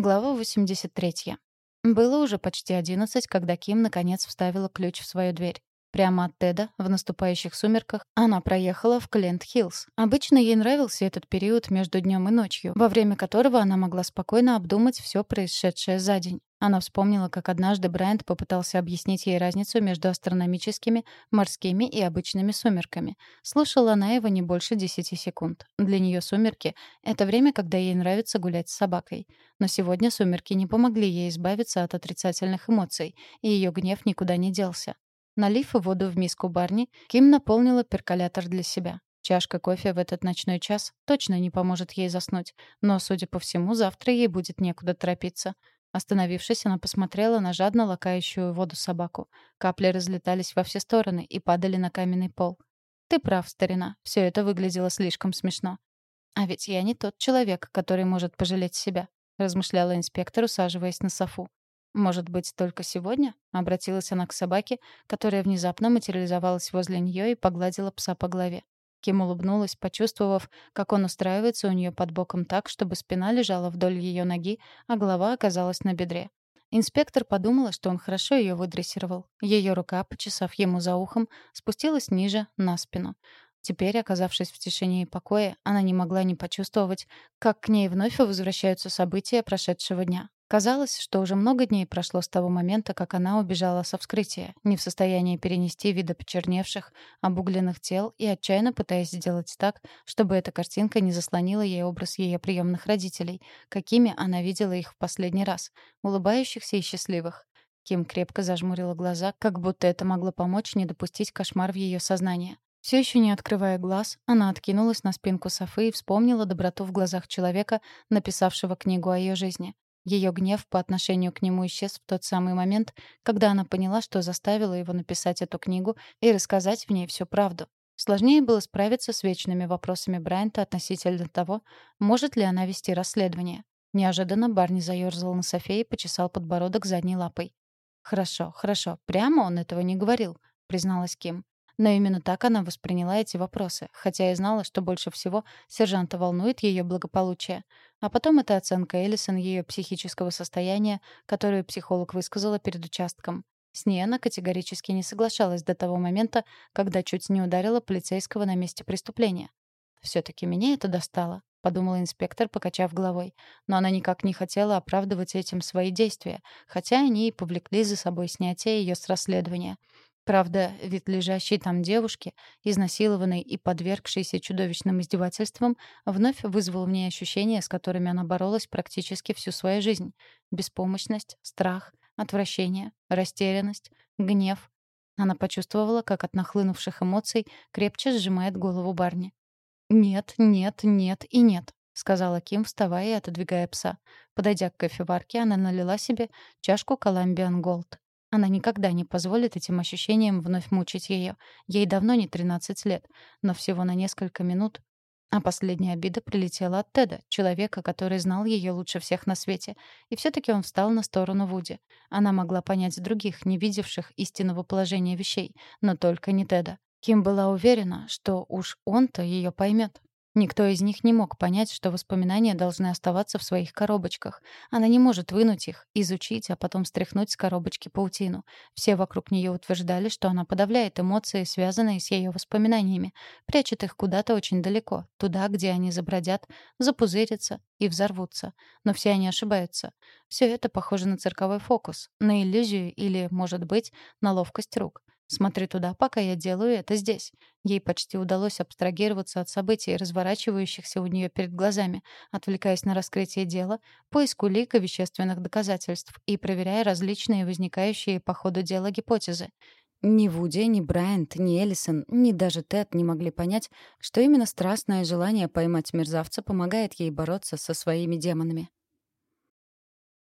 Глава 83. Было уже почти одиннадцать, когда Ким наконец вставила ключ в свою дверь. Прямо от Теда, в наступающих сумерках, она проехала в Кленд-Хиллз. Обычно ей нравился этот период между днем и ночью, во время которого она могла спокойно обдумать все происшедшее за день. Она вспомнила, как однажды Брайант попытался объяснить ей разницу между астрономическими, морскими и обычными сумерками. Слушала она его не больше десяти секунд. Для нее сумерки — это время, когда ей нравится гулять с собакой. Но сегодня сумерки не помогли ей избавиться от отрицательных эмоций, и ее гнев никуда не делся. Налив воду в миску Барни, Ким наполнила перколятор для себя. Чашка кофе в этот ночной час точно не поможет ей заснуть, но, судя по всему, завтра ей будет некуда торопиться. Остановившись, она посмотрела на жадно лакающую воду собаку. Капли разлетались во все стороны и падали на каменный пол. «Ты прав, старина. Все это выглядело слишком смешно». «А ведь я не тот человек, который может пожалеть себя», — размышляла инспектор, усаживаясь на софу. «Может быть, только сегодня?» — обратилась она к собаке, которая внезапно материализовалась возле нее и погладила пса по голове. Ким улыбнулась, почувствовав, как он устраивается у нее под боком так, чтобы спина лежала вдоль ее ноги, а голова оказалась на бедре. Инспектор подумала, что он хорошо ее выдрессировал. Ее рука, почесав ему за ухом, спустилась ниже, на спину. Теперь, оказавшись в тишине и покое, она не могла не почувствовать, как к ней вновь возвращаются события прошедшего дня. Казалось, что уже много дней прошло с того момента, как она убежала со вскрытия, не в состоянии перенести вида почерневших, обугленных тел и отчаянно пытаясь сделать так, чтобы эта картинка не заслонила ей образ ее приемных родителей, какими она видела их в последний раз, улыбающихся и счастливых. Ким крепко зажмурила глаза, как будто это могло помочь не допустить кошмар в ее сознание. Все еще не открывая глаз, она откинулась на спинку Софы и вспомнила доброту в глазах человека, написавшего книгу о ее жизни. Ее гнев по отношению к нему исчез в тот самый момент, когда она поняла, что заставила его написать эту книгу и рассказать в ней всю правду. Сложнее было справиться с вечными вопросами Брайанта относительно того, может ли она вести расследование. Неожиданно Барни заёрзал на софе и почесал подбородок задней лапой. «Хорошо, хорошо. Прямо он этого не говорил», — призналась Ким. Но именно так она восприняла эти вопросы, хотя и знала, что больше всего сержанта волнует ее благополучие. А потом это оценка Эллисон ее психического состояния, которую психолог высказала перед участком. С ней она категорически не соглашалась до того момента, когда чуть не ударила полицейского на месте преступления. все таки меня это достало», — подумала инспектор, покачав головой. Но она никак не хотела оправдывать этим свои действия, хотя они и повлекли за собой снятие ее с расследования. Правда, вид лежащей там девушки, изнасилованной и подвергшейся чудовищным издевательствам, вновь вызвал в ней ощущения, с которыми она боролась практически всю свою жизнь. Беспомощность, страх, отвращение, растерянность, гнев. Она почувствовала, как от нахлынувших эмоций крепче сжимает голову Барни. «Нет, нет, нет и нет», — сказала Ким, вставая и отодвигая пса. Подойдя к кофеварке, она налила себе чашку «Коламбиан Голд». Она никогда не позволит этим ощущениям вновь мучить ее. Ей давно не 13 лет, но всего на несколько минут. А последняя обида прилетела от Теда, человека, который знал ее лучше всех на свете. И все-таки он встал на сторону Вуди. Она могла понять других, не видевших истинного положения вещей, но только не Теда. Ким была уверена, что уж он-то ее поймет. Никто из них не мог понять, что воспоминания должны оставаться в своих коробочках. Она не может вынуть их, изучить, а потом стряхнуть с коробочки паутину. Все вокруг нее утверждали, что она подавляет эмоции, связанные с ее воспоминаниями, прячет их куда-то очень далеко, туда, где они забродят, запузырятся и взорвутся. Но все они ошибаются. Все это похоже на цирковой фокус, на иллюзию или, может быть, на ловкость рук. Смотри туда, пока я делаю это здесь. Ей почти удалось абстрагироваться от событий, разворачивающихся у нее перед глазами, отвлекаясь на раскрытие дела, поиск улик и вещественных доказательств и проверяя различные возникающие по ходу дела гипотезы. Ни Вуди, ни Брайант, ни Эллисон, ни даже Тед не могли понять, что именно страстное желание поймать мерзавца помогает ей бороться со своими демонами.